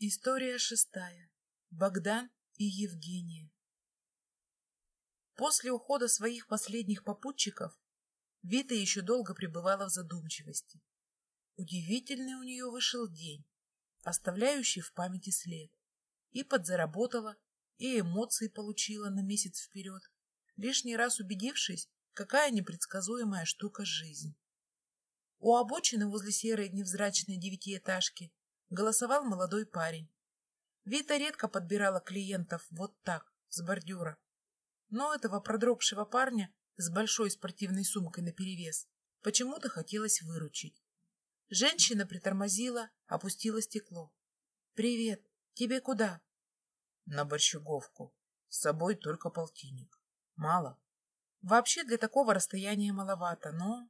История шестая. Богдан и Евгения. После ухода своих последних попутчиков Вита еще долго пребывала в задумчивости. Удивительный у нее вышел день, оставляющий в памяти след. И подзаработала, и эмоции получила на месяц вперед, лишний раз убедившись, какая непредсказуемая штука жизнь. У обочины возле серой невзрачной девятиэтажки голосовал молодой парень. Вита редко подбирала клиентов вот так, с бордюра. Но этого продрогшего парня с большой спортивной сумкой наперевес почему-то хотелось выручить. Женщина притормозила, опустила стекло. «Привет. Тебе куда?» «На борщуговку. С собой только полтинник. Мало?» «Вообще для такого расстояния маловато, но...»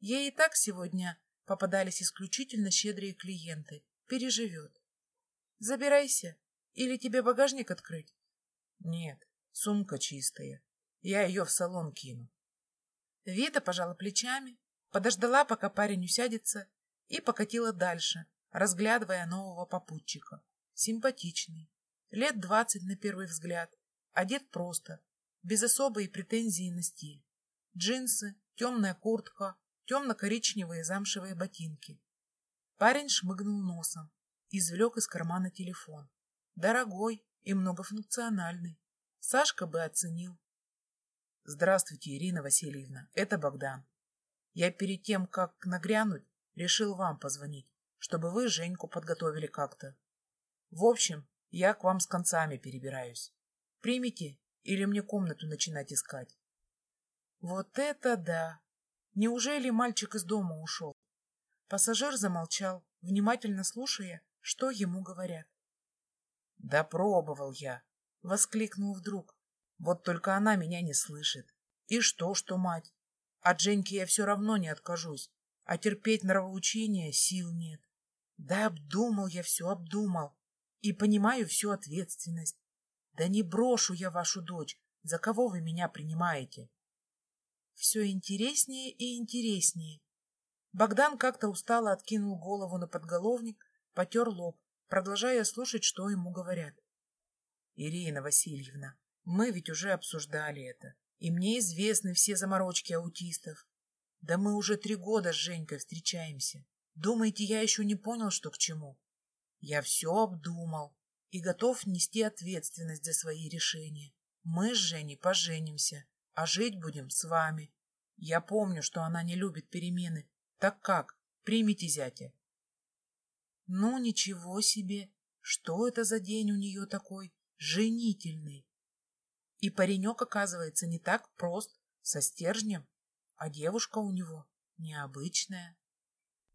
Ей и так сегодня попадались исключительно щедрые клиенты, переживет. Забирайся. Или тебе багажник открыть? Нет, сумка чистая. Я ее в салон кину. Вита пожала плечами, подождала, пока парень усядется, и покатила дальше, разглядывая нового попутчика. Симпатичный. Лет двадцать на первый взгляд. Одет просто, без особой претензии на стиль. Джинсы, темная куртка, темно-коричневые замшевые ботинки. Парень шмыгнул носом, извлек из кармана телефон. Дорогой и многофункциональный. Сашка бы оценил. Здравствуйте, Ирина Васильевна, это Богдан. Я перед тем, как нагрянуть, решил вам позвонить, чтобы вы Женьку подготовили как-то. В общем, я к вам с концами перебираюсь. Примите или мне комнату начинать искать? Вот это да! Неужели мальчик из дома ушел? Пассажир замолчал, внимательно слушая, что ему говорят. — Да пробовал я, — воскликнул вдруг. Вот только она меня не слышит. И что, что мать? От Женьки я все равно не откажусь, а терпеть нравоучения сил нет. Да обдумал я все, обдумал. И понимаю всю ответственность. Да не брошу я вашу дочь. За кого вы меня принимаете? Все интереснее и интереснее. Богдан как-то устало откинул голову на подголовник, потер лоб, продолжая слушать, что ему говорят. — Ирина Васильевна, мы ведь уже обсуждали это, и мне известны все заморочки аутистов. Да мы уже три года с Женькой встречаемся. Думаете, я еще не понял, что к чему? Я все обдумал и готов нести ответственность за свои решения. Мы с Женей поженимся, а жить будем с вами. Я помню, что она не любит перемены, так как? Примите зятя. Ну, ничего себе! Что это за день у нее такой женительный? И паренек, оказывается, не так прост, со стержнем, а девушка у него необычная.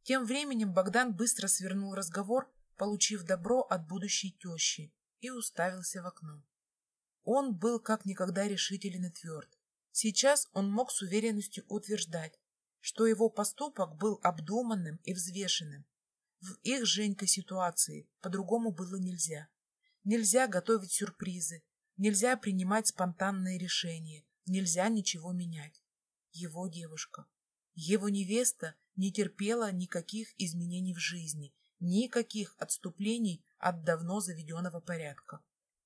Тем временем Богдан быстро свернул разговор, получив добро от будущей тещи, и уставился в окно. Он был как никогда решителен и тверд. Сейчас он мог с уверенностью утверждать, что его поступок был обдуманным и взвешенным. В их Женькой ситуации по-другому было нельзя. Нельзя готовить сюрпризы, нельзя принимать спонтанные решения, нельзя ничего менять. Его девушка, его невеста не терпела никаких изменений в жизни, никаких отступлений от давно заведенного порядка.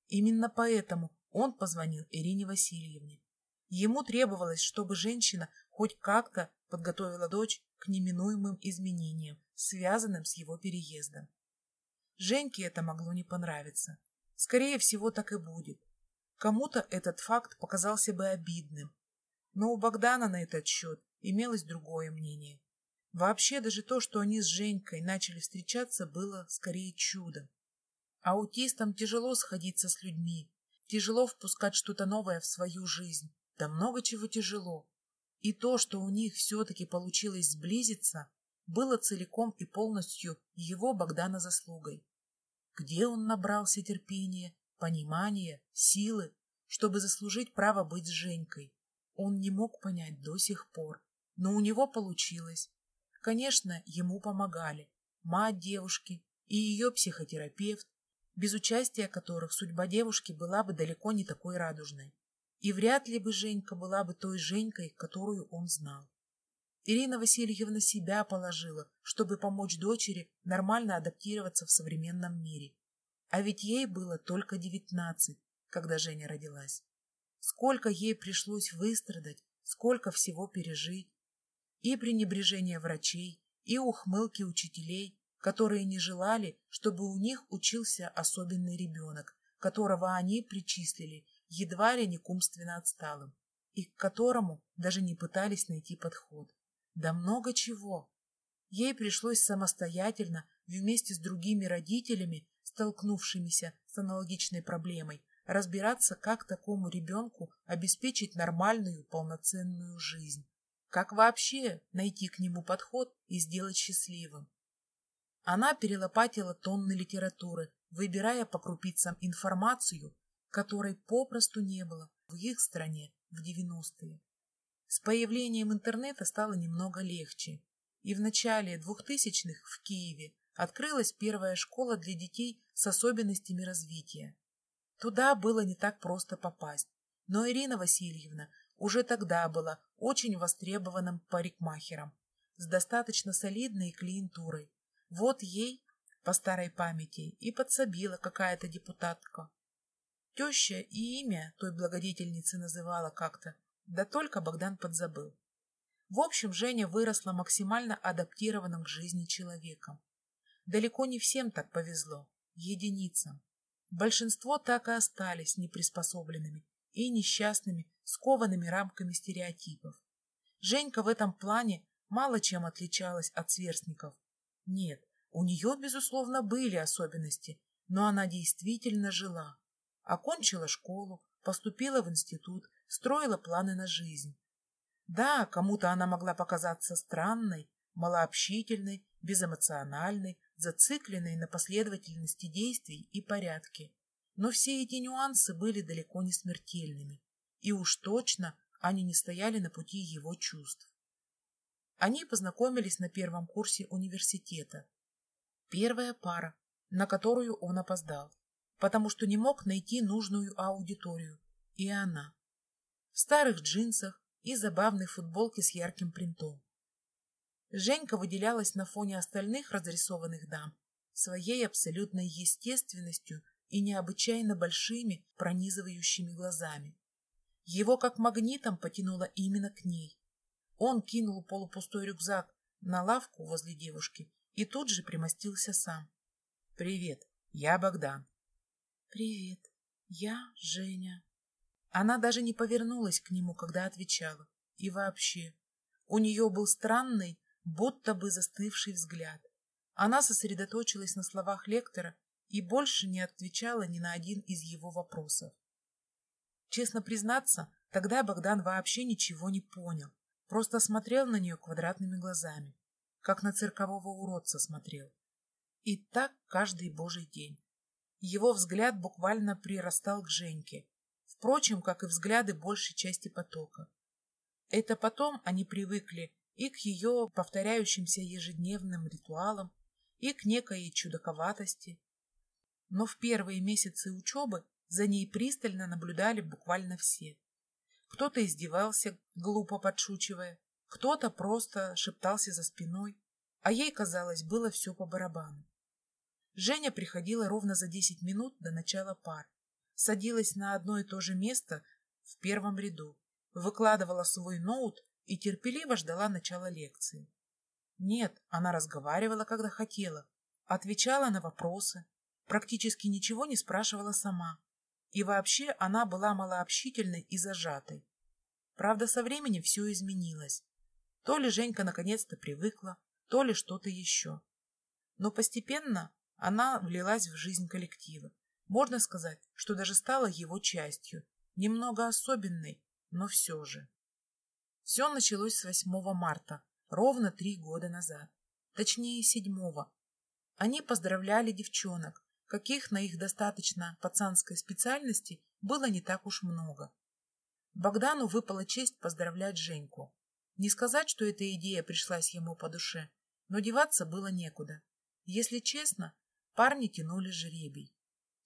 Именно поэтому он позвонил Ирине Васильевне. Ему требовалось, чтобы женщина хоть как-то подготовила дочь к неминуемым изменениям, связанным с его переездом. Женьке это могло не понравиться. Скорее всего, так и будет. Кому-то этот факт показался бы обидным. Но у Богдана на этот счет имелось другое мнение. Вообще, даже то, что они с Женькой начали встречаться, было скорее чудом. Аутистам тяжело сходиться с людьми, тяжело впускать что-то новое в свою жизнь, да много чего тяжело. И то, что у них все-таки получилось сблизиться, было целиком и полностью его Богдана заслугой. Где он набрался терпения, понимания, силы, чтобы заслужить право быть с Женькой, он не мог понять до сих пор. Но у него получилось. Конечно, ему помогали мать девушки и ее психотерапевт, без участия которых судьба девушки была бы далеко не такой радужной. И вряд ли бы Женька была бы той Женькой, которую он знал. Ирина Васильевна себя положила, чтобы помочь дочери нормально адаптироваться в современном мире. А ведь ей было только девятнадцать, когда Женя родилась. Сколько ей пришлось выстрадать, сколько всего пережить. И пренебрежение врачей, и ухмылки учителей, которые не желали, чтобы у них учился особенный ребенок, которого они причислили едва ли не к умственно отсталым, и к которому даже не пытались найти подход. Да много чего. Ей пришлось самостоятельно, вместе с другими родителями, столкнувшимися с аналогичной проблемой, разбираться, как такому ребенку обеспечить нормальную, полноценную жизнь. Как вообще найти к нему подход и сделать счастливым? Она перелопатила тонны литературы, выбирая по крупицам информацию, которой попросту не было в их стране в 90-е. С появлением интернета стало немного легче, и в начале 2000-х в Киеве открылась первая школа для детей с особенностями развития. Туда было не так просто попасть, но Ирина Васильевна уже тогда была очень востребованным парикмахером с достаточно солидной клиентурой. Вот ей, по старой памяти, и подсобила какая-то депутатка. Теща и имя той благодетельницы называла как-то, да только Богдан подзабыл. В общем, Женя выросла максимально адаптированным к жизни человеком. Далеко не всем так повезло, единицам. Большинство так и остались неприспособленными и несчастными, скованными рамками стереотипов. Женька в этом плане мало чем отличалась от сверстников. Нет, у нее, безусловно, были особенности, но она действительно жила. Окончила школу, поступила в институт, строила планы на жизнь. Да, кому-то она могла показаться странной, малообщительной, безэмоциональной, зацикленной на последовательности действий и порядке. Но все эти нюансы были далеко не смертельными, и уж точно они не стояли на пути его чувств. Они познакомились на первом курсе университета. Первая пара, на которую он опоздал, потому что не мог найти нужную аудиторию, и она. В старых джинсах, и забавной футболке с ярким принтом. Женька выделялась на фоне остальных разрисованных дам своей абсолютной естественностью и необычайно большими пронизывающими глазами. Его как магнитом потянуло именно к ней. Он кинул полупустой рюкзак на лавку возле девушки и тут же примостился сам. «Привет, я Богдан». «Привет, я Женя». Она даже не повернулась к нему, когда отвечала. И вообще, у нее был странный, будто бы застывший взгляд. Она сосредоточилась на словах лектора и больше не отвечала ни на один из его вопросов. Честно признаться, тогда Богдан вообще ничего не понял, просто смотрел на нее квадратными глазами, как на циркового уродца смотрел. И так каждый божий день. Его взгляд буквально прирастал к Женьке, впрочем, как и взгляды большей части потока. Это потом они привыкли и к ее повторяющимся ежедневным ритуалам, и к некой чудаковатости. Но в первые месяцы учебы за ней пристально наблюдали буквально все. Кто-то издевался, глупо подшучивая, кто-то просто шептался за спиной, а ей, казалось, было все по барабану. Женя приходила ровно за десять минут до начала пар садилась на одно и то же место в первом ряду, выкладывала свой ноут и терпеливо ждала начала лекции. Нет, она разговаривала, когда хотела, отвечала на вопросы, практически ничего не спрашивала сама. И вообще она была малообщительной и зажатой. Правда, со временем все изменилось. То ли Женька наконец-то привыкла, то ли что-то еще. Но постепенно она влилась в жизнь коллектива. Можно сказать, что даже стала его частью, немного особенной, но все же. Все началось с 8 марта, ровно три года назад. Точнее, 7 Они поздравляли девчонок, каких на их достаточно пацанской специальности было не так уж много. Богдану выпала честь поздравлять Женьку. Не сказать, что эта идея пришлась ему по душе, но деваться было некуда. Если честно, парни тянули жеребий.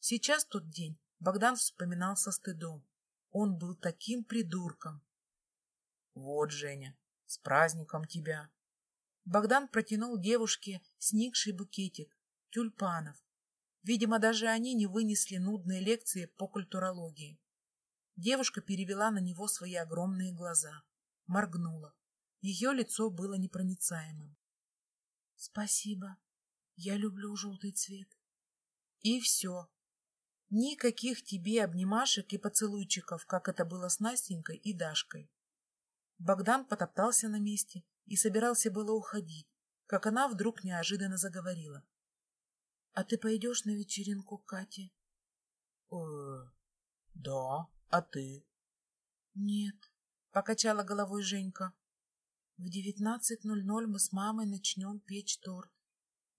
Сейчас тот день Богдан вспоминал со стыдом. Он был таким придурком. Вот, Женя, с праздником тебя. Богдан протянул девушке сникший букетик тюльпанов. Видимо, даже они не вынесли нудные лекции по культурологии. Девушка перевела на него свои огромные глаза, моргнула. Ее лицо было непроницаемым. — Спасибо. Я люблю желтый цвет. И все. Никаких тебе обнимашек и поцелуйчиков, как это было с Настенькой и Дашкой. Богдан потоптался на месте и собирался было уходить, как она вдруг неожиданно заговорила. — А ты пойдешь на вечеринку к Кате? «Э, — Да, а ты? — Нет, — покачала головой Женька. — В девятнадцать ноль ноль мы с мамой начнем печь торт.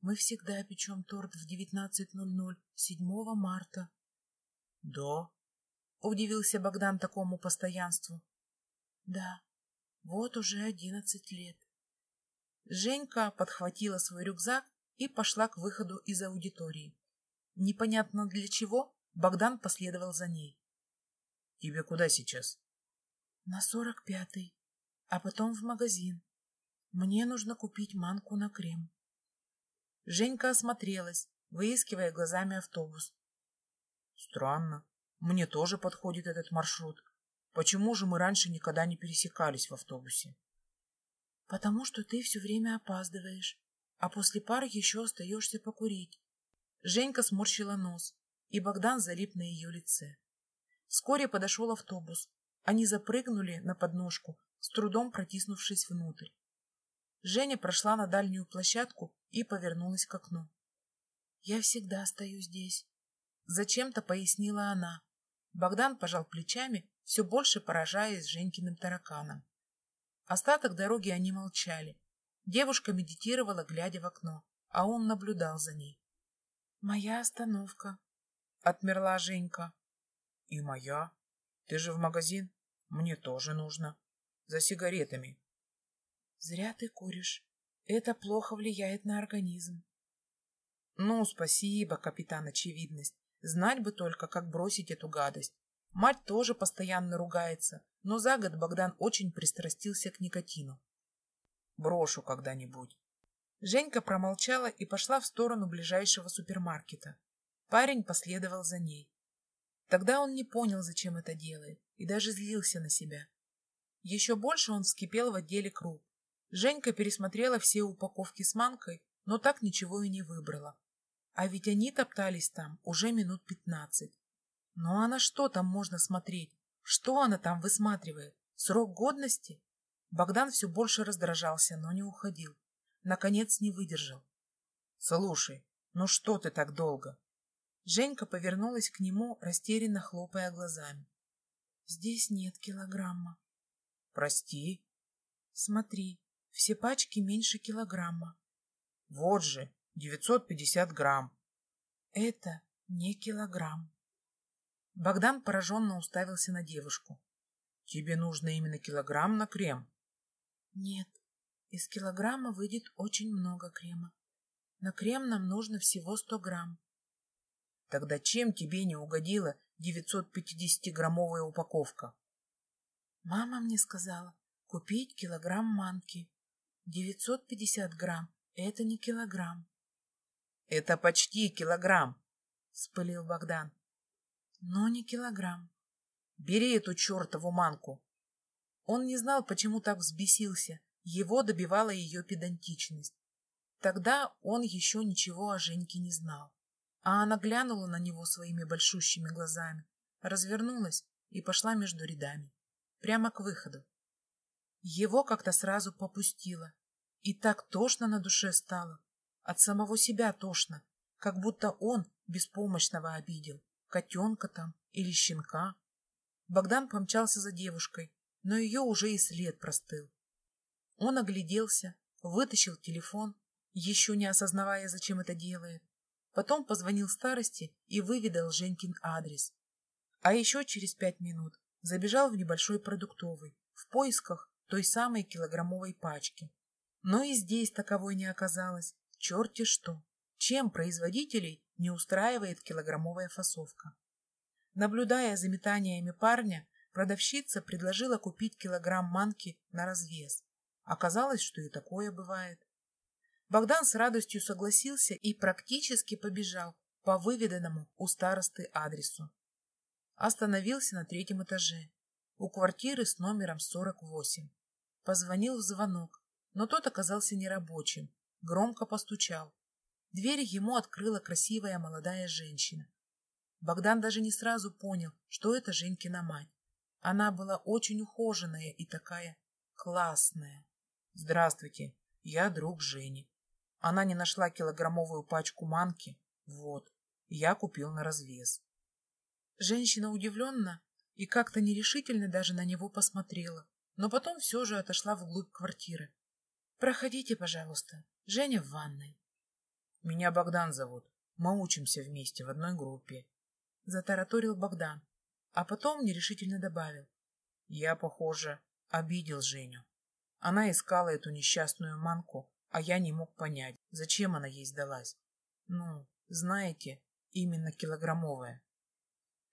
Мы всегда печем торт в девятнадцать ноль ноль, седьмого марта. — Да? — удивился Богдан такому постоянству. — Да, вот уже одиннадцать лет. Женька подхватила свой рюкзак и пошла к выходу из аудитории. Непонятно для чего Богдан последовал за ней. — Тебе куда сейчас? — На сорок пятый, а потом в магазин. Мне нужно купить манку на крем. Женька осмотрелась, выискивая глазами автобус. — Странно. Мне тоже подходит этот маршрут. Почему же мы раньше никогда не пересекались в автобусе? — Потому что ты все время опаздываешь, а после пары еще остаешься покурить. Женька сморщила нос, и Богдан залип на ее лице. Вскоре подошел автобус. Они запрыгнули на подножку, с трудом протиснувшись внутрь. Женя прошла на дальнюю площадку и повернулась к окну. — Я всегда стою здесь. Зачем-то пояснила она. Богдан пожал плечами, все больше поражаясь Женькиным тараканом. Остаток дороги они молчали. Девушка медитировала, глядя в окно, а он наблюдал за ней. — Моя остановка, — отмерла Женька. — И моя. Ты же в магазин? Мне тоже нужно. За сигаретами. — Зря ты куришь. Это плохо влияет на организм. — Ну, спасибо, капитан Очевидность. Знать бы только, как бросить эту гадость. Мать тоже постоянно ругается, но за год Богдан очень пристрастился к никотину. Брошу когда-нибудь. Женька промолчала и пошла в сторону ближайшего супермаркета. Парень последовал за ней. Тогда он не понял, зачем это делает, и даже злился на себя. Еще больше он вскипел в отделе круп. Женька пересмотрела все упаковки с манкой, но так ничего и не выбрала. А ведь они топтались там уже минут пятнадцать. Ну а на что там можно смотреть? Что она там высматривает? Срок годности? Богдан все больше раздражался, но не уходил. Наконец не выдержал. — Слушай, ну что ты так долго? Женька повернулась к нему, растерянно хлопая глазами. — Здесь нет килограмма. — Прости. — Смотри, все пачки меньше килограмма. — Вот же, девятьсот пятьдесят грамм. — Это не килограмм. Богдан пораженно уставился на девушку. — Тебе нужно именно килограмм на крем? — Нет, из килограмма выйдет очень много крема. На крем нам нужно всего сто грамм. — Тогда чем тебе не угодила 950-граммовая упаковка? — Мама мне сказала купить килограмм манки. 950 грамм — это не килограмм. — Это почти килограмм, — спылил Богдан но не килограмм. Бери эту чертову манку. Он не знал, почему так взбесился. Его добивала ее педантичность. Тогда он еще ничего о Женьке не знал. А она глянула на него своими большущими глазами, развернулась и пошла между рядами, прямо к выходу. Его как-то сразу попустило. И так тошно на душе стало. От самого себя тошно, как будто он беспомощного обидел котенка там или щенка. Богдан помчался за девушкой, но ее уже и след простыл. Он огляделся, вытащил телефон, еще не осознавая, зачем это делает. Потом позвонил старости и выведал Женькин адрес. А еще через пять минут забежал в небольшой продуктовый в поисках той самой килограммовой пачки. Но и здесь таковой не оказалось. Черти что! Чем производителей не устраивает килограммовая фасовка. Наблюдая за метаниями парня, продавщица предложила купить килограмм манки на развес. Оказалось, что и такое бывает. Богдан с радостью согласился и практически побежал, по выведанному у старосты адресу. Остановился на третьем этаже, у квартиры с номером 48. Позвонил в звонок, но тот оказался нерабочим, громко постучал. Дверь ему открыла красивая молодая женщина. Богдан даже не сразу понял, что это Женькина мать. Она была очень ухоженная и такая классная. «Здравствуйте, я друг Жени. Она не нашла килограммовую пачку манки. Вот, я купил на развес». Женщина удивленно и как-то нерешительно даже на него посмотрела, но потом все же отошла вглубь квартиры. «Проходите, пожалуйста. Женя в ванной». «Меня Богдан зовут. Мы учимся вместе в одной группе», — затараторил Богдан, а потом нерешительно добавил. «Я, похоже, обидел Женю. Она искала эту несчастную манку, а я не мог понять, зачем она ей сдалась. Ну, знаете, именно килограммовая».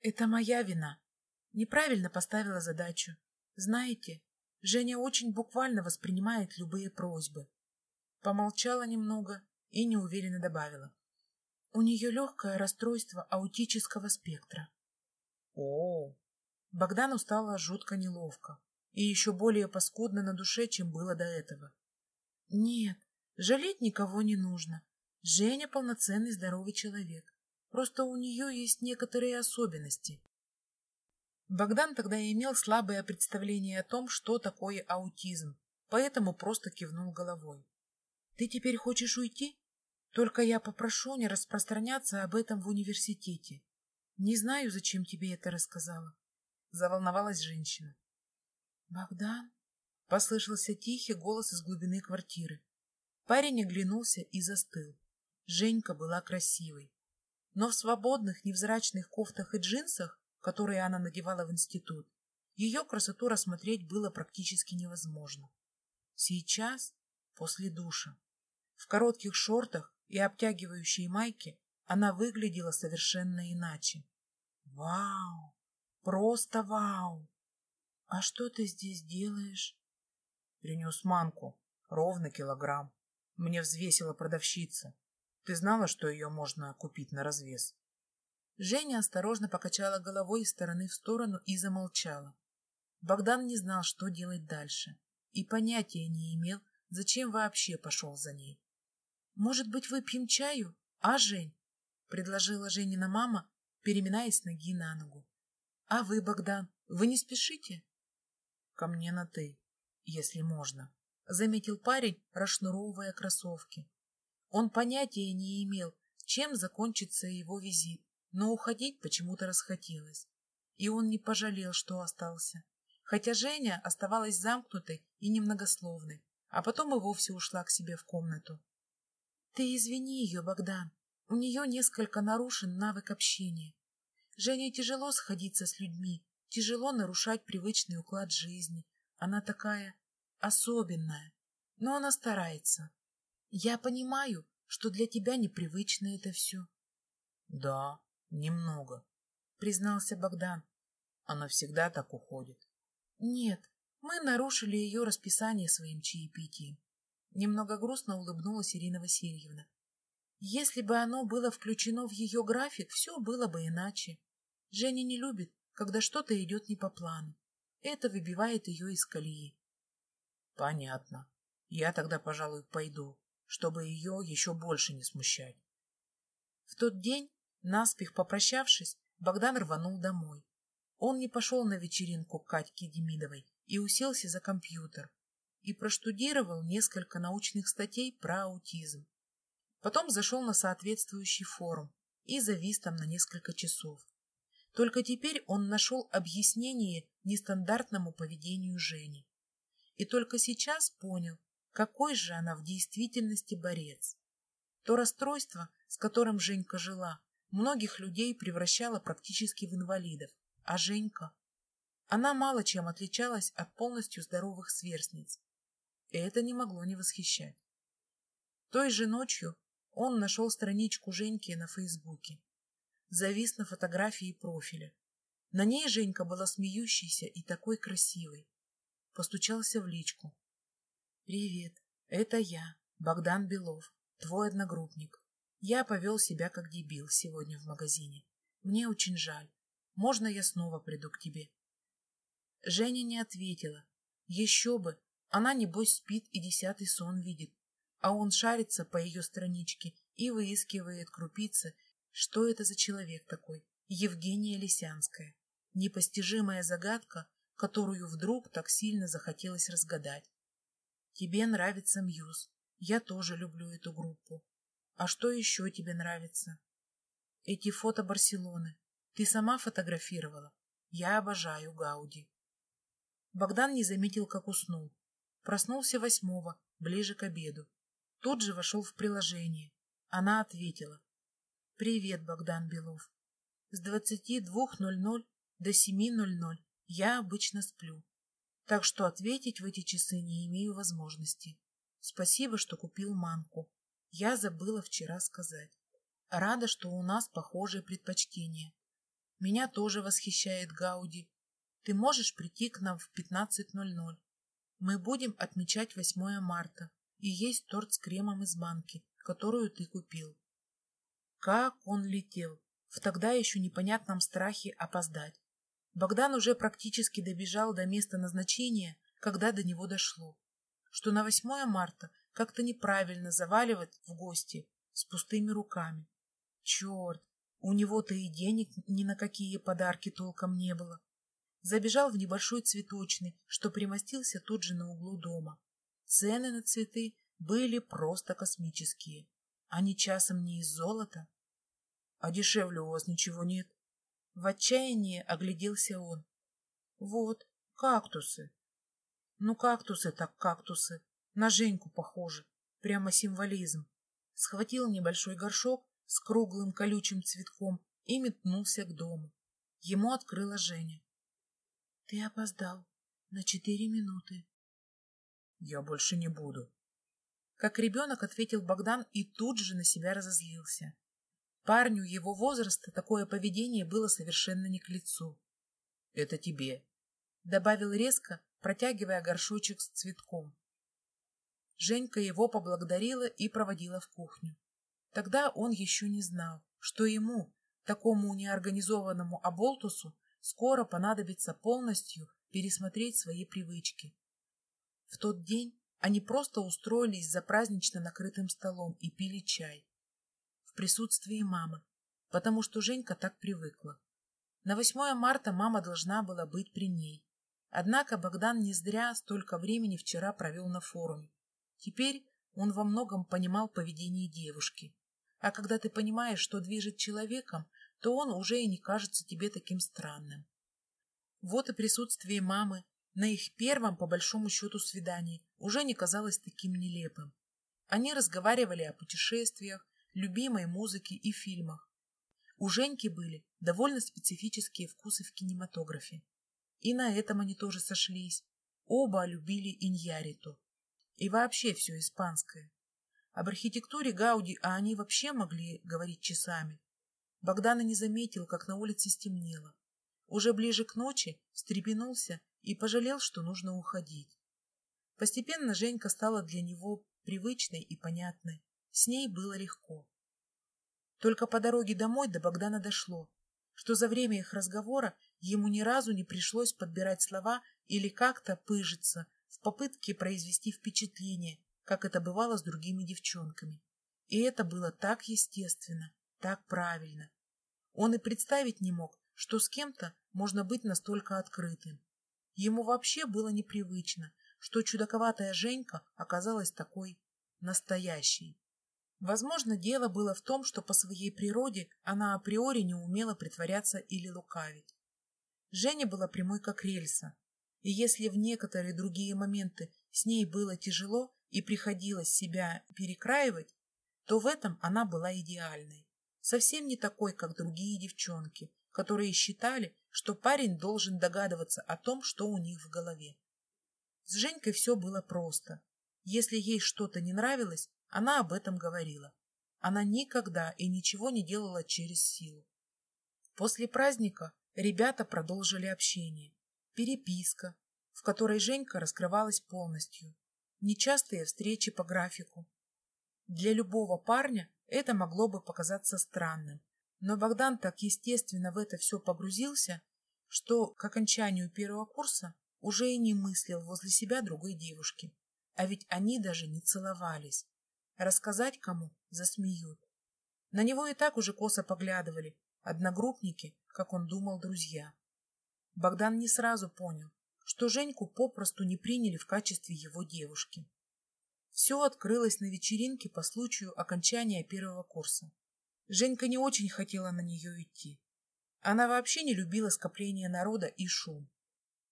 «Это моя вина. Неправильно поставила задачу. Знаете, Женя очень буквально воспринимает любые просьбы. Помолчала немного и неуверенно добавила. У нее легкое расстройство аутического спектра. О, Богдану стало жутко неловко и еще более паскудно на душе, чем было до этого. Нет, жалеть никого не нужно. Женя полноценный здоровый человек. Просто у нее есть некоторые особенности. Богдан тогда имел слабое представление о том, что такое аутизм, поэтому просто кивнул головой. «Ты теперь хочешь уйти? Только я попрошу не распространяться об этом в университете. Не знаю, зачем тебе это рассказала». Заволновалась женщина. «Богдан?» — послышался тихий голос из глубины квартиры. Парень оглянулся и застыл. Женька была красивой. Но в свободных невзрачных кофтах и джинсах которые она надевала в институт, ее красоту рассмотреть было практически невозможно. Сейчас, после душа, в коротких шортах и обтягивающей майке она выглядела совершенно иначе. Вау! Просто вау! А что ты здесь делаешь? Принес манку, ровно килограмм. Мне взвесила продавщица. Ты знала, что ее можно купить на развес? Женя осторожно покачала головой из стороны в сторону и замолчала. Богдан не знал, что делать дальше, и понятия не имел, зачем вообще пошел за ней. «Может быть, выпьем чаю, а, Жень?» — предложила Женина мама, переминаясь с ноги на ногу. «А вы, Богдан, вы не спешите?» «Ко мне на «ты», если можно», — заметил парень, расшнуровывая кроссовки. Он понятия не имел, чем закончится его визит, но уходить почему-то расхотелось, и он не пожалел, что остался. Хотя Женя оставалась замкнутой и немногословной, а потом и вовсе ушла к себе в комнату. — Ты извини ее, Богдан, у нее несколько нарушен навык общения. Жене тяжело сходиться с людьми, тяжело нарушать привычный уклад жизни. Она такая особенная, но она старается. Я понимаю, что для тебя непривычно это все. — Да, Немного, признался Богдан. Она всегда так уходит. Нет, мы нарушили ее расписание своим чаепитием. Немного грустно улыбнулась Ирина Васильевна. Если бы оно было включено в ее график, все было бы иначе. Женя не любит, когда что-то идет не по плану. Это выбивает ее из колеи. Понятно. Я тогда, пожалуй, пойду, чтобы ее еще больше не смущать. В тот день Наспех попрощавшись, Богдан рванул домой. Он не пошел на вечеринку к Катьке Демидовой и уселся за компьютер и проштудировал несколько научных статей про аутизм. Потом зашел на соответствующий форум и завис там на несколько часов. Только теперь он нашел объяснение нестандартному поведению Жени. И только сейчас понял, какой же она в действительности борец. То расстройство, с которым Женька жила, многих людей превращала практически в инвалидов. А Женька? Она мало чем отличалась от полностью здоровых сверстниц. И это не могло не восхищать. Той же ночью он нашел страничку Женьки на Фейсбуке. Завис на фотографии профиля. На ней Женька была смеющейся и такой красивой. Постучался в личку. «Привет, это я, Богдан Белов, твой одногруппник. Я повел себя как дебил сегодня в магазине. Мне очень жаль. Можно я снова приду к тебе? Женя не ответила. Еще бы, она, небось, спит и десятый сон видит, а он шарится по ее страничке и выискивает крупицы. Что это за человек такой? Евгения Лисянская. Непостижимая загадка, которую вдруг так сильно захотелось разгадать. Тебе нравится Мьюз. Я тоже люблю эту группу. А что еще тебе нравится? Эти фото Барселоны. Ты сама фотографировала? Я обожаю Гауди. Богдан не заметил, как уснул. Проснулся восьмого, ближе к обеду. Тут же вошел в приложение. Она ответила. «Привет, Богдан Белов. С двадцати двух ноль ноль до семи ноль ноль я обычно сплю, так что ответить в эти часы не имею возможности. Спасибо, что купил манку. Я забыла вчера сказать. Рада, что у нас похожие предпочтения. Меня тоже восхищает Гауди. Ты можешь прийти к нам в 15.00. Мы будем отмечать 8 марта, и есть торт с кремом из манки, которую ты купил. Как он летел, в тогда еще непонятном страхе опоздать. Богдан уже практически добежал до места назначения, когда до него дошло, что на 8 марта как-то неправильно заваливать в гости с пустыми руками. Черт, у него-то и денег ни на какие подарки толком не было. Забежал в небольшой цветочный, что примостился тут же на углу дома. Цены на цветы были просто космические. Они часом не из золота. А дешевле у вас ничего нет? В отчаянии огляделся он. Вот, кактусы. Ну, кактусы так кактусы. На Женьку похоже. Прямо символизм. Схватил небольшой горшок с круглым колючим цветком и метнулся к дому. Ему открыла Женя. — Ты опоздал на четыре минуты. — Я больше не буду. Как ребенок ответил Богдан и тут же на себя разозлился. Парню его возраста такое поведение было совершенно не к лицу. — Это тебе, — добавил резко, протягивая горшочек с цветком. Женька его поблагодарила и проводила в кухню. Тогда он еще не знал, что ему, такому неорганизованному оболтусу, скоро понадобится полностью пересмотреть свои привычки. В тот день они просто устроились за празднично накрытым столом и пили чай в присутствии мамы, потому что Женька так привыкла. На 8 марта мама должна была быть при ней. Однако Богдан не зря столько времени вчера провел на форуме. Теперь он во многом понимал поведение девушки. А когда ты понимаешь, что движет человеком, то он уже и не кажется тебе таким странным. Вот и присутствие мамы на их первом, по большому счету, свидании уже не казалось таким нелепым. Они разговаривали о путешествиях, любимой музыке и фильмах. У Женьки были довольно специфические вкусы в кинематографе. И на этом они тоже сошлись. Оба любили Иньяриту. И вообще все испанское. Об архитектуре Гауди, а они вообще могли говорить часами. Богдан и не заметил, как на улице стемнело. Уже ближе к ночи встрепенулся и пожалел, что нужно уходить. Постепенно Женька стала для него привычной и понятной. С ней было легко. Только по дороге домой до Богдана дошло, что за время их разговора ему ни разу не пришлось подбирать слова или как-то пыжиться попытке произвести впечатление, как это бывало с другими девчонками. И это было так естественно, так правильно. Он и представить не мог, что с кем-то можно быть настолько открытым. Ему вообще было непривычно, что чудаковатая Женька оказалась такой настоящей. Возможно, дело было в том, что по своей природе она априори не умела притворяться или лукавить. Женя была прямой как рельса, и если в некоторые другие моменты с ней было тяжело и приходилось себя перекраивать, то в этом она была идеальной. Совсем не такой, как другие девчонки, которые считали, что парень должен догадываться о том, что у них в голове. С Женькой все было просто. Если ей что-то не нравилось, она об этом говорила. Она никогда и ничего не делала через силу. После праздника ребята продолжили общение. Переписка, в которой Женька раскрывалась полностью. Нечастые встречи по графику. Для любого парня это могло бы показаться странным, но Богдан так естественно в это все погрузился, что к окончанию первого курса уже и не мыслил возле себя другой девушки. А ведь они даже не целовались. Рассказать кому — засмеют. На него и так уже косо поглядывали, одногруппники, как он думал, друзья. Богдан не сразу понял, что Женьку попросту не приняли в качестве его девушки. Все открылось на вечеринке по случаю окончания первого курса. Женька не очень хотела на нее идти. Она вообще не любила скопление народа и шум.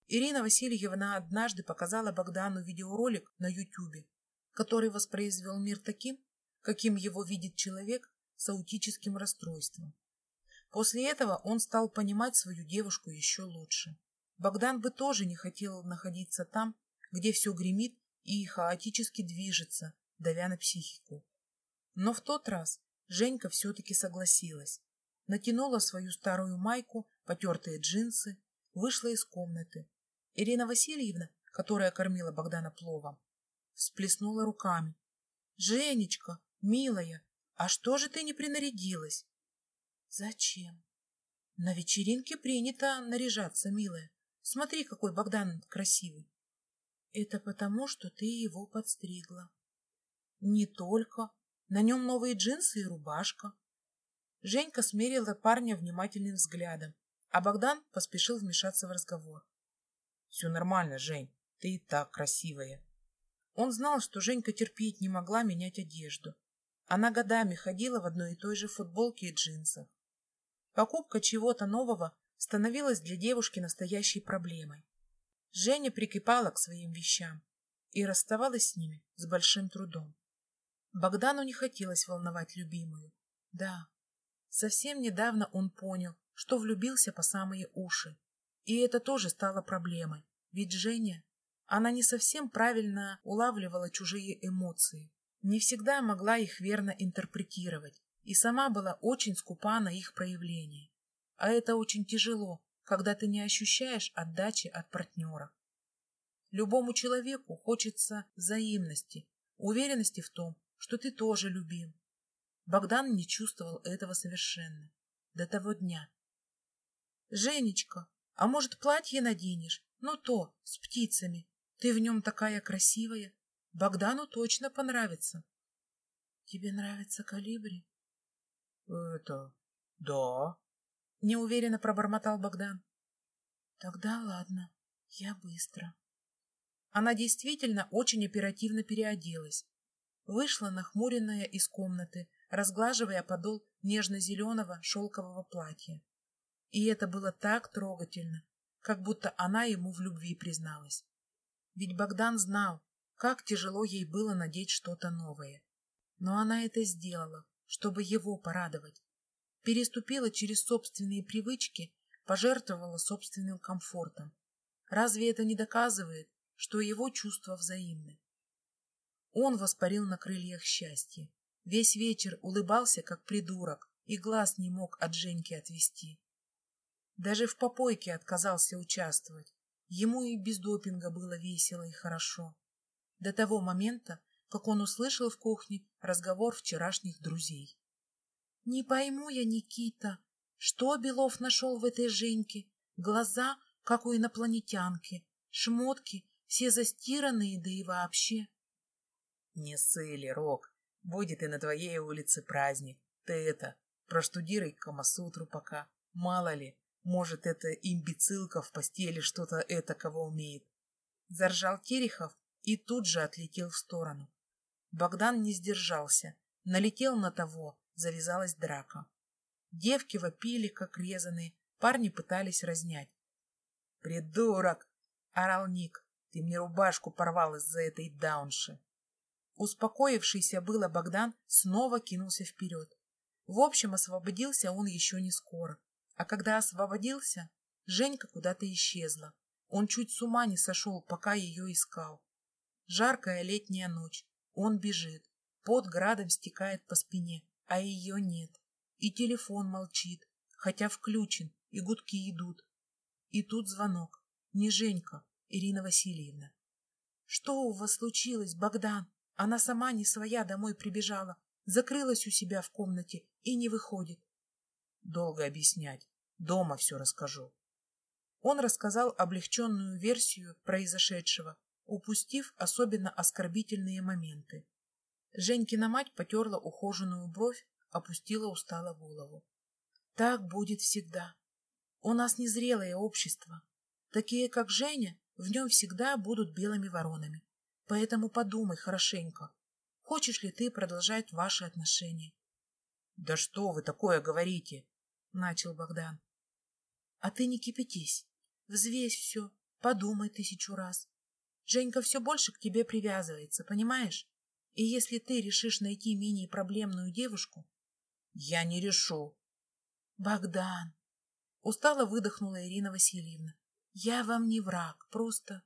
Ирина Васильевна однажды показала Богдану видеоролик на Ютубе, который воспроизвел мир таким, каким его видит человек с аутическим расстройством. После этого он стал понимать свою девушку еще лучше. Богдан бы тоже не хотел находиться там, где все гремит и хаотически движется, давя на психику. Но в тот раз Женька все-таки согласилась. Натянула свою старую майку, потертые джинсы, вышла из комнаты. Ирина Васильевна, которая кормила Богдана пловом, всплеснула руками. — Женечка, милая, а что же ты не принарядилась? — Зачем? — На вечеринке принято наряжаться, милая. Смотри, какой Богдан красивый. Это потому, что ты его подстригла. Не только. На нем новые джинсы и рубашка. Женька смерила парня внимательным взглядом, а Богдан поспешил вмешаться в разговор. Все нормально, Жень, ты и так красивая. Он знал, что Женька терпеть не могла менять одежду. Она годами ходила в одной и той же футболке и джинсах. Покупка чего-то нового становилась для девушки настоящей проблемой. Женя прикипала к своим вещам и расставалась с ними с большим трудом. Богдану не хотелось волновать любимую. Да, совсем недавно он понял, что влюбился по самые уши. И это тоже стало проблемой, ведь Женя, она не совсем правильно улавливала чужие эмоции, не всегда могла их верно интерпретировать и сама была очень скупа на их проявление. А это очень тяжело, когда ты не ощущаешь отдачи от партнера. Любому человеку хочется взаимности, уверенности в том, что ты тоже любим. Богдан не чувствовал этого совершенно. До того дня. «Женечка, а может, платье наденешь? Ну то, с птицами. Ты в нем такая красивая. Богдану точно понравится». «Тебе нравится калибри?» «Это... да», Неуверенно пробормотал Богдан. Тогда ладно, я быстро. Она действительно очень оперативно переоделась. Вышла нахмуренная из комнаты, разглаживая подол нежно-зеленого шелкового платья. И это было так трогательно, как будто она ему в любви призналась. Ведь Богдан знал, как тяжело ей было надеть что-то новое. Но она это сделала, чтобы его порадовать переступила через собственные привычки, пожертвовала собственным комфортом. Разве это не доказывает, что его чувства взаимны? Он воспарил на крыльях счастья. Весь вечер улыбался, как придурок, и глаз не мог от Женьки отвести. Даже в попойке отказался участвовать. Ему и без допинга было весело и хорошо. До того момента, как он услышал в кухне разговор вчерашних друзей. Не пойму я, Никита, что Белов нашел в этой Женьке? Глаза, как у инопланетянки, шмотки, все застиранные, да и вообще. Не сыли, Рок, будет и на твоей улице праздник. Ты это, проштудируй Камасутру пока. Мало ли, может, эта имбецилка в постели что-то это кого умеет. Заржал Терехов и тут же отлетел в сторону. Богдан не сдержался, налетел на того, завязалась драка. Девки вопили, как резаные, парни пытались разнять. «Придурок!» — орал Ник. «Ты мне рубашку порвал из-за этой даунши!» Успокоившийся было Богдан снова кинулся вперед. В общем, освободился он еще не скоро. А когда освободился, Женька куда-то исчезла. Он чуть с ума не сошел, пока ее искал. Жаркая летняя ночь. Он бежит. Под градом стекает по спине а ее нет. И телефон молчит, хотя включен, и гудки идут. И тут звонок. Не Женька, Ирина Васильевна. — Что у вас случилось, Богдан? Она сама не своя домой прибежала, закрылась у себя в комнате и не выходит. Долго объяснять. Дома все расскажу. Он рассказал облегченную версию произошедшего, упустив особенно оскорбительные моменты. Женькина мать потерла ухоженную бровь, опустила устало голову. Так будет всегда. У нас незрелое общество. Такие, как Женя, в нем всегда будут белыми воронами. Поэтому подумай хорошенько, хочешь ли ты продолжать ваши отношения. — Да что вы такое говорите? — начал Богдан. — А ты не кипятись, взвесь все, подумай тысячу раз. Женька все больше к тебе привязывается, понимаешь? И если ты решишь найти менее проблемную девушку... — Я не решу. — Богдан! — устало выдохнула Ирина Васильевна. — Я вам не враг, просто...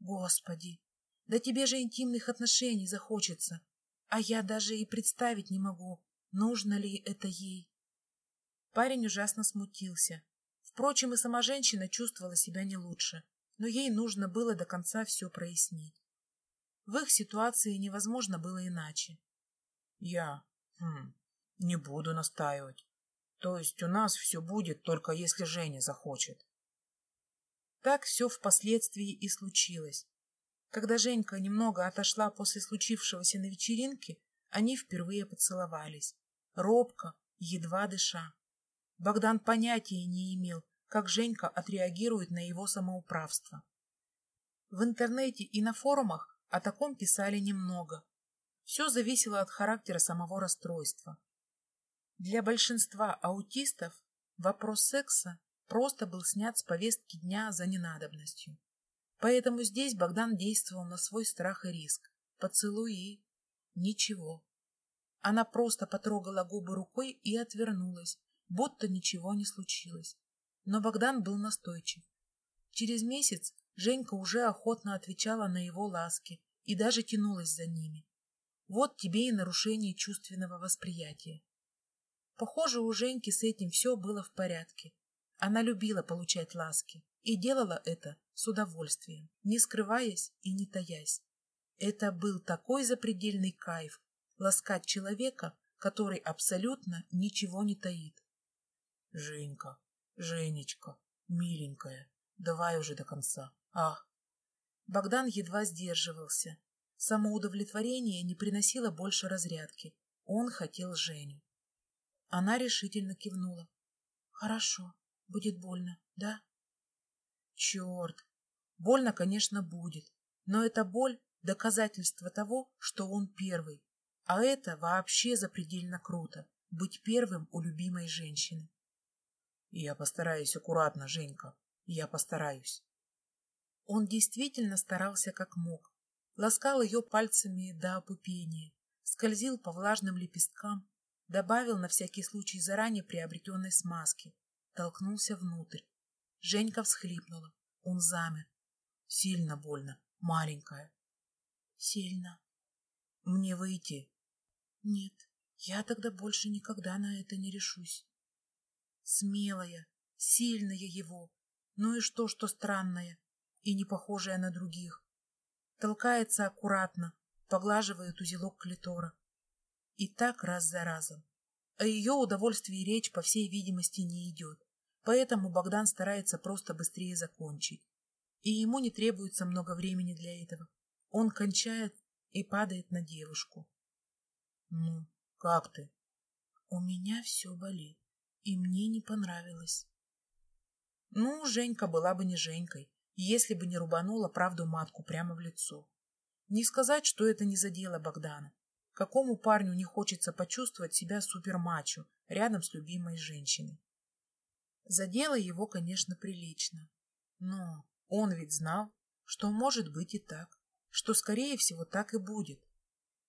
Господи! Да тебе же интимных отношений захочется. А я даже и представить не могу, нужно ли это ей. Парень ужасно смутился. Впрочем, и сама женщина чувствовала себя не лучше, но ей нужно было до конца все прояснить. В их ситуации невозможно было иначе. Я хм, не буду настаивать. То есть у нас все будет, только если Женя захочет. Так все впоследствии и случилось. Когда Женька немного отошла после случившегося на вечеринке, они впервые поцеловались. Робко, едва дыша. Богдан понятия не имел, как Женька отреагирует на его самоуправство. В интернете и на форумах о таком писали немного. Все зависело от характера самого расстройства. Для большинства аутистов вопрос секса просто был снят с повестки дня за ненадобностью. Поэтому здесь Богдан действовал на свой страх и риск. Поцелуи. Ничего. Она просто потрогала губы рукой и отвернулась, будто ничего не случилось. Но Богдан был настойчив. Через месяц Женька уже охотно отвечала на его ласки и даже тянулась за ними. Вот тебе и нарушение чувственного восприятия. Похоже, у Женьки с этим все было в порядке. Она любила получать ласки и делала это с удовольствием, не скрываясь и не таясь. Это был такой запредельный кайф ласкать человека, который абсолютно ничего не таит. Женька, Женечка, миленькая, давай уже до конца. Ах! Богдан едва сдерживался. Самоудовлетворение не приносило больше разрядки. Он хотел Женю. Она решительно кивнула. Хорошо, будет больно, да? Черт! Больно, конечно, будет, но эта боль — доказательство того, что он первый. А это вообще запредельно круто — быть первым у любимой женщины. Я постараюсь аккуратно, Женька, я постараюсь. Он действительно старался как мог. Ласкал ее пальцами до опупения, скользил по влажным лепесткам, добавил на всякий случай заранее приобретенной смазки, толкнулся внутрь. Женька всхлипнула. Он замер. Сильно больно. Маленькая. Сильно. Мне выйти? Нет, я тогда больше никогда на это не решусь. Смелая, сильная его. Ну и что, что странная и не похожая на других. Толкается аккуратно, поглаживает узелок клитора. И так раз за разом. О ее удовольствии речь, по всей видимости, не идет. Поэтому Богдан старается просто быстрее закончить. И ему не требуется много времени для этого. Он кончает и падает на девушку. Ну, как ты? У меня все болит, и мне не понравилось. Ну, Женька была бы не Женькой, если бы не рубанула правду матку прямо в лицо. Не сказать, что это не задело Богдана. Какому парню не хочется почувствовать себя супермачо рядом с любимой женщиной? Задело его, конечно, прилично. Но он ведь знал, что может быть и так, что, скорее всего, так и будет.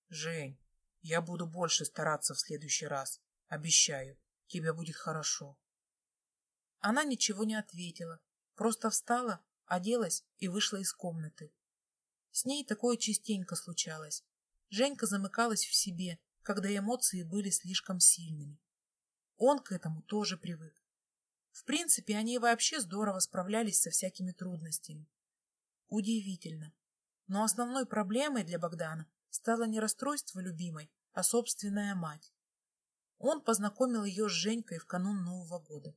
Жень, я буду больше стараться в следующий раз. Обещаю, тебе будет хорошо. Она ничего не ответила, просто встала, оделась и вышла из комнаты. С ней такое частенько случалось. Женька замыкалась в себе, когда эмоции были слишком сильными. Он к этому тоже привык. В принципе, они вообще здорово справлялись со всякими трудностями. Удивительно. Но основной проблемой для Богдана стало не расстройство любимой, а собственная мать. Он познакомил ее с Женькой в канун Нового года.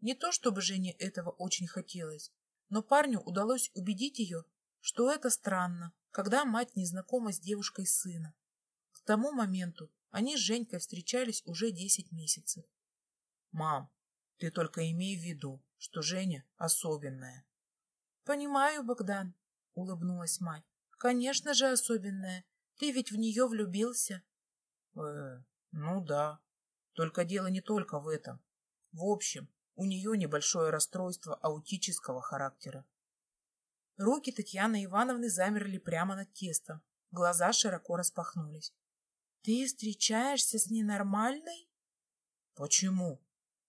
Не то чтобы Жене этого очень хотелось, но парню удалось убедить ее, что это странно, когда мать не знакома с девушкой сына. К тому моменту они с Женькой встречались уже десять месяцев. «Мам, ты только имей в виду, что Женя особенная». «Понимаю, Богдан», — улыбнулась мать. «Конечно же особенная. Ты ведь в нее влюбился». «Э, ну да. Только дело не только в этом. В общем, у нее небольшое расстройство аутического характера. Руки Татьяны Ивановны замерли прямо над тестом. Глаза широко распахнулись. Ты встречаешься с ненормальной? Почему?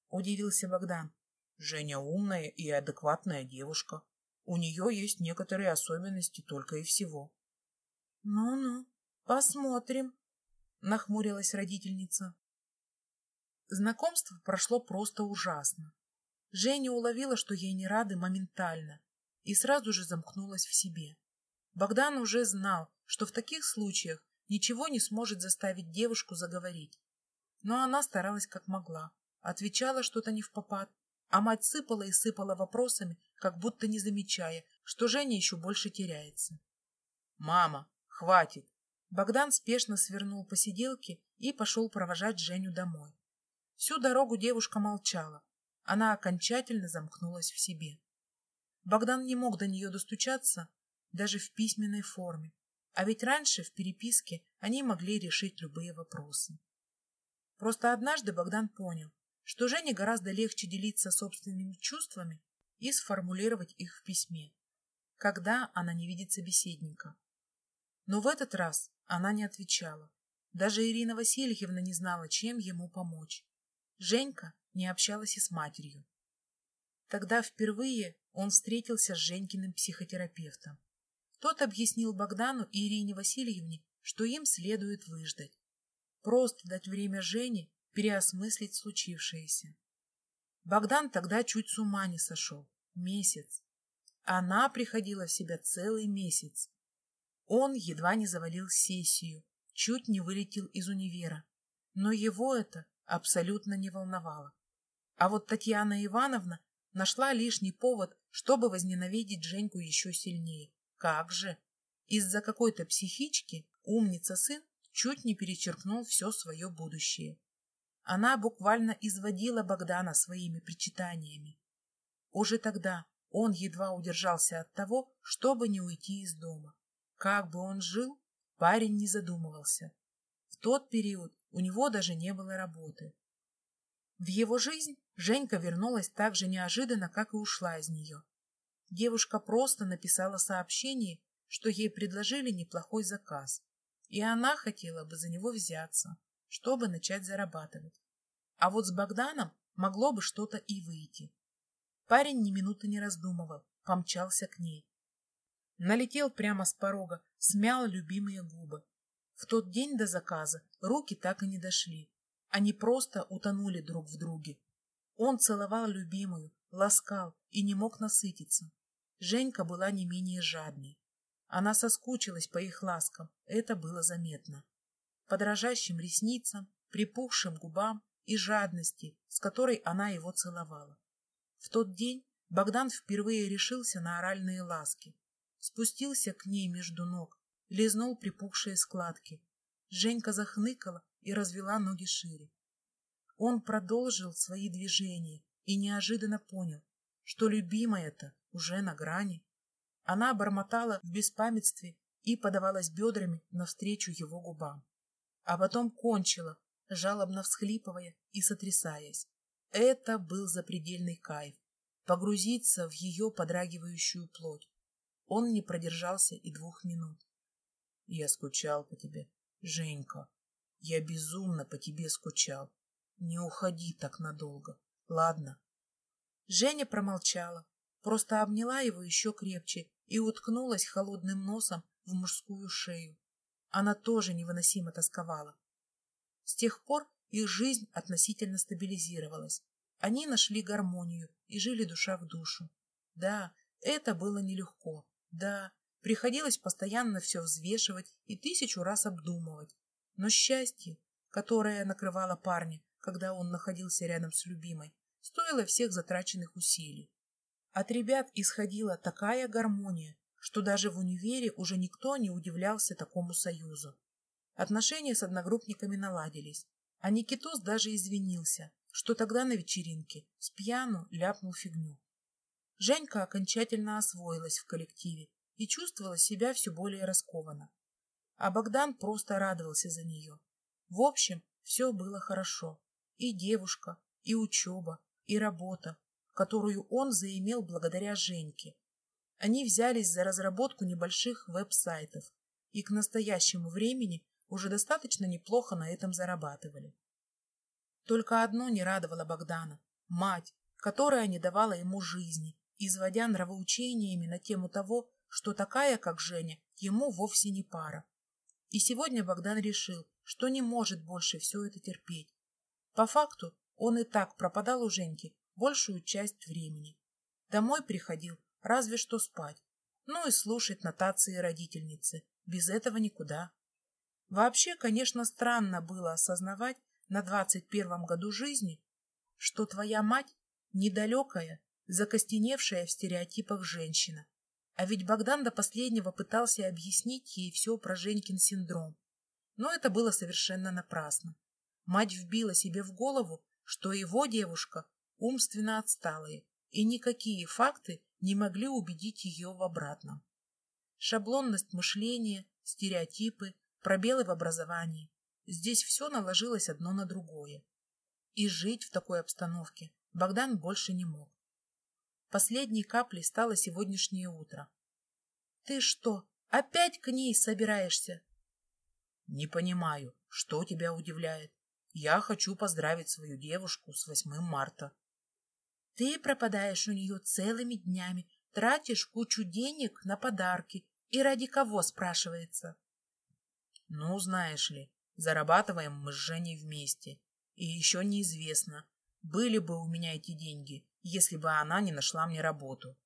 Удивился Богдан. Женя умная и адекватная девушка. У нее есть некоторые особенности только и всего. Ну-ну, посмотрим, нахмурилась родительница. Знакомство прошло просто ужасно. Женя уловила, что ей не рады моментально, и сразу же замкнулась в себе. Богдан уже знал, что в таких случаях ничего не сможет заставить девушку заговорить. Но она старалась как могла, отвечала что-то не в попад, а мать сыпала и сыпала вопросами, как будто не замечая, что Женя еще больше теряется. «Мама, хватит!» Богдан спешно свернул посиделки и пошел провожать Женю домой. Всю дорогу девушка молчала. Она окончательно замкнулась в себе. Богдан не мог до нее достучаться даже в письменной форме, а ведь раньше в переписке они могли решить любые вопросы. Просто однажды Богдан понял, что Жене гораздо легче делиться собственными чувствами и сформулировать их в письме, когда она не видит собеседника. Но в этот раз она не отвечала. Даже Ирина Васильевна не знала, чем ему помочь. Женька не общалась и с матерью. Тогда впервые он встретился с Женькиным психотерапевтом. Тот объяснил Богдану и Ирине Васильевне, что им следует выждать. Просто дать время Жене переосмыслить случившееся. Богдан тогда чуть с ума не сошел. Месяц. Она приходила в себя целый месяц. Он едва не завалил сессию, чуть не вылетел из универа. Но его это абсолютно не волновало. А вот Татьяна Ивановна нашла лишний повод, чтобы возненавидеть Женьку еще сильнее. Как же! Из-за какой-то психички умница-сын чуть не перечеркнул все свое будущее. Она буквально изводила Богдана своими причитаниями. Уже тогда он едва удержался от того, чтобы не уйти из дома. Как бы он жил, парень не задумывался. В тот период у него даже не было работы. В его жизнь Женька вернулась так же неожиданно, как и ушла из нее. Девушка просто написала сообщение, что ей предложили неплохой заказ, и она хотела бы за него взяться, чтобы начать зарабатывать. А вот с Богданом могло бы что-то и выйти. Парень ни минуты не раздумывал, помчался к ней. Налетел прямо с порога, смял любимые губы. В тот день до заказа руки так и не дошли. Они просто утонули друг в друге. Он целовал любимую, ласкал и не мог насытиться. Женька была не менее жадной. Она соскучилась по их ласкам, это было заметно. По дрожащим ресницам, припухшим губам и жадности, с которой она его целовала. В тот день Богдан впервые решился на оральные ласки. Спустился к ней между ног, лизнул припухшие складки. Женька захныкала и развела ноги шире. Он продолжил свои движения и неожиданно понял, что любимая-то уже на грани. Она бормотала в беспамятстве и подавалась бедрами навстречу его губам. А потом кончила, жалобно всхлипывая и сотрясаясь. Это был запредельный кайф — погрузиться в ее подрагивающую плоть. Он не продержался и двух минут. Я скучал по тебе, Женька. Я безумно по тебе скучал. Не уходи так надолго, ладно? Женя промолчала, просто обняла его еще крепче и уткнулась холодным носом в мужскую шею. Она тоже невыносимо тосковала. С тех пор их жизнь относительно стабилизировалась. Они нашли гармонию и жили душа в душу. Да, это было нелегко. Да, Приходилось постоянно все взвешивать и тысячу раз обдумывать. Но счастье, которое накрывало парня, когда он находился рядом с любимой, стоило всех затраченных усилий. От ребят исходила такая гармония, что даже в универе уже никто не удивлялся такому союзу. Отношения с одногруппниками наладились, а Никитос даже извинился, что тогда на вечеринке с пьяну ляпнул фигню. Женька окончательно освоилась в коллективе и чувствовала себя все более раскованно. А Богдан просто радовался за нее. В общем, все было хорошо. И девушка, и учеба, и работа, которую он заимел благодаря Женьке. Они взялись за разработку небольших веб-сайтов и к настоящему времени уже достаточно неплохо на этом зарабатывали. Только одно не радовало Богдана — мать, которая не давала ему жизни, изводя нравоучениями на тему того, что такая, как Женя, ему вовсе не пара. И сегодня Богдан решил, что не может больше все это терпеть. По факту он и так пропадал у Женьки большую часть времени. Домой приходил разве что спать, ну и слушать нотации родительницы. Без этого никуда. Вообще, конечно, странно было осознавать на двадцать первом году жизни, что твоя мать недалекая, закостеневшая в стереотипах женщина. А ведь Богдан до последнего пытался объяснить ей все про Женькин синдром. Но это было совершенно напрасно. Мать вбила себе в голову, что его девушка умственно отсталая, и никакие факты не могли убедить ее в обратном. Шаблонность мышления, стереотипы, пробелы в образовании. Здесь все наложилось одно на другое. И жить в такой обстановке Богдан больше не мог. Последней каплей стало сегодняшнее утро. — Ты что, опять к ней собираешься? — Не понимаю, что тебя удивляет. Я хочу поздравить свою девушку с 8 марта. — Ты пропадаешь у нее целыми днями, тратишь кучу денег на подарки. И ради кого, спрашивается? — Ну, знаешь ли, зарабатываем мы с Женей вместе. И еще неизвестно, были бы у меня эти деньги, если бы она не нашла мне работу.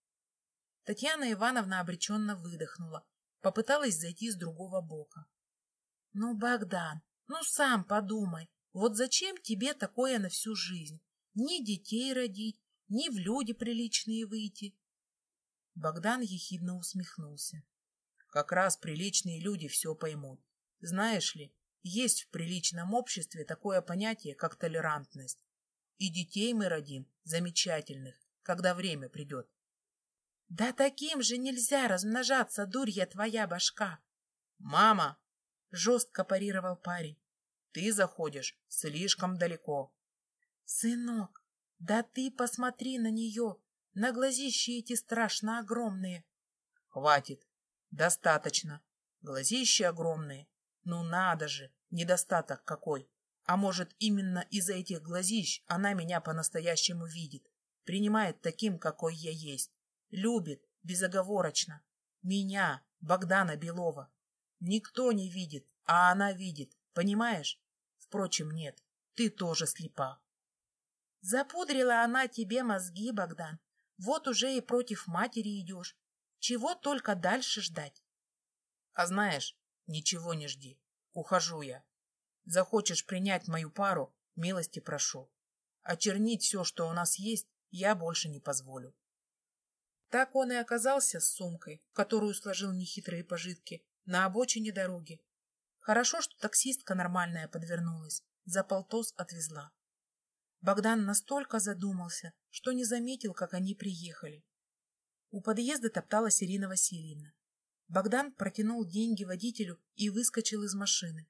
Татьяна Ивановна обреченно выдохнула, попыталась зайти с другого бока. — Ну, Богдан, ну сам подумай, вот зачем тебе такое на всю жизнь? Ни детей родить, ни в люди приличные выйти. Богдан ехидно усмехнулся. Как раз приличные люди все поймут. Знаешь ли, есть в приличном обществе такое понятие, как толерантность. И детей мы родим замечательных, когда время придет. — Да таким же нельзя размножаться, дурья твоя башка! — Мама! — жестко парировал парень. — Ты заходишь слишком далеко. — Сынок, да ты посмотри на нее, на глазищи эти страшно огромные. — Хватит, достаточно. Глазищи огромные. Ну надо же, недостаток какой. А может, именно из-за этих глазищ она меня по-настоящему видит, принимает таким, какой я есть, любит безоговорочно. Меня, Богдана Белова. Никто не видит, а она видит, понимаешь? Впрочем, нет, ты тоже слепа. Запудрила она тебе мозги, Богдан. Вот уже и против матери идешь. Чего только дальше ждать? А знаешь, ничего не жди. Ухожу я. Захочешь принять мою пару, милости прошу. Очернить все, что у нас есть, я больше не позволю. Так он и оказался с сумкой, которую сложил нехитрые пожитки, на обочине дороги. Хорошо, что таксистка нормальная подвернулась, за полтос отвезла. Богдан настолько задумался, что не заметил, как они приехали. У подъезда топталась Ирина Васильевна. Богдан протянул деньги водителю и выскочил из машины.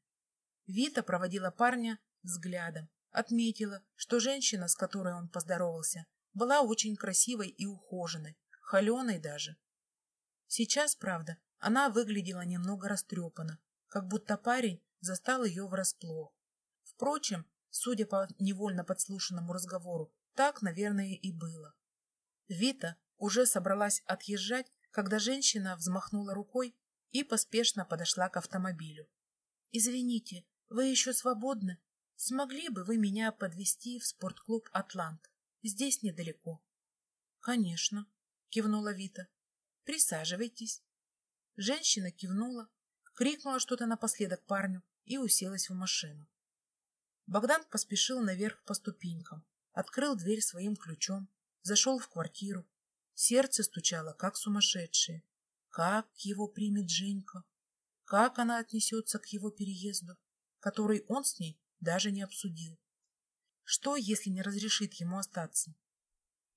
Вита проводила парня взглядом, отметила, что женщина, с которой он поздоровался, была очень красивой и ухоженной, холеной даже. Сейчас, правда, она выглядела немного растрепанно, как будто парень застал ее врасплох. Впрочем, судя по невольно подслушанному разговору, так, наверное, и было. Вита уже собралась отъезжать, когда женщина взмахнула рукой и поспешно подошла к автомобилю. — Извините, вы еще свободны? Смогли бы вы меня подвести в спортклуб «Атлант»? Здесь недалеко. — Конечно, — кивнула Вита. — Присаживайтесь. Женщина кивнула, крикнула что-то напоследок парню и уселась в машину. Богдан поспешил наверх по ступенькам, открыл дверь своим ключом, зашел в квартиру. Сердце стучало, как сумасшедшее. Как его примет Женька? Как она отнесется к его переезду, который он с ней даже не обсудил? Что, если не разрешит ему остаться?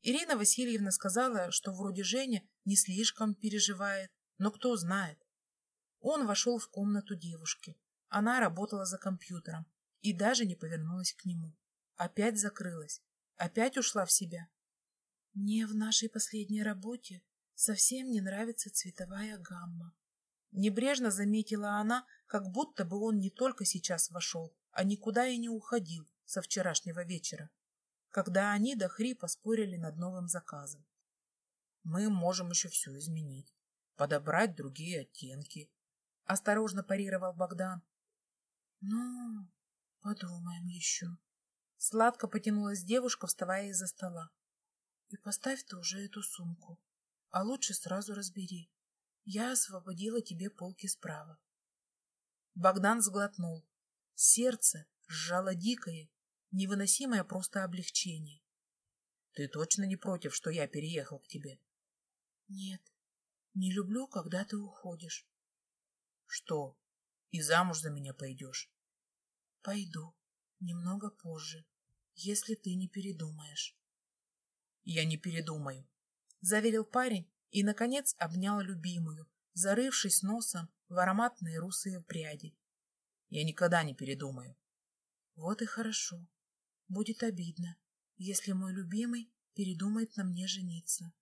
Ирина Васильевна сказала, что вроде Женя не слишком переживает, но кто знает. Он вошел в комнату девушки. Она работала за компьютером и даже не повернулась к нему. Опять закрылась, опять ушла в себя. Мне в нашей последней работе совсем не нравится цветовая гамма. Небрежно заметила она, как будто бы он не только сейчас вошел, а никуда и не уходил со вчерашнего вечера, когда они до хрипа спорили над новым заказом. Мы можем еще все изменить, подобрать другие оттенки. Осторожно парировал Богдан. Ну, подумаем еще. Сладко потянулась девушка, вставая из-за стола. И поставь ты уже эту сумку, а лучше сразу разбери. Я освободила тебе полки справа. Богдан сглотнул. Сердце сжало дикое, невыносимое просто облегчение. Ты точно не против, что я переехал к тебе? Нет, не люблю, когда ты уходишь. Что, и замуж за меня пойдешь? Пойду, немного позже, если ты не передумаешь. Я не передумаю, заверил парень и, наконец, обнял любимую, зарывшись носом в ароматные русые пряди. Я никогда не передумаю. Вот и хорошо. Будет обидно, если мой любимый передумает на мне жениться.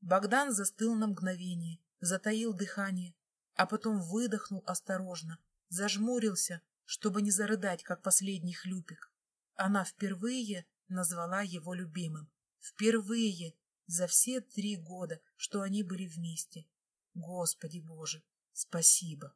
Богдан застыл на мгновение, затаил дыхание, а потом выдохнул осторожно, зажмурился, чтобы не зарыдать, как последний хлюпик. Она впервые назвала его любимым. Впервые за все три года, что они были вместе. Господи Боже, спасибо.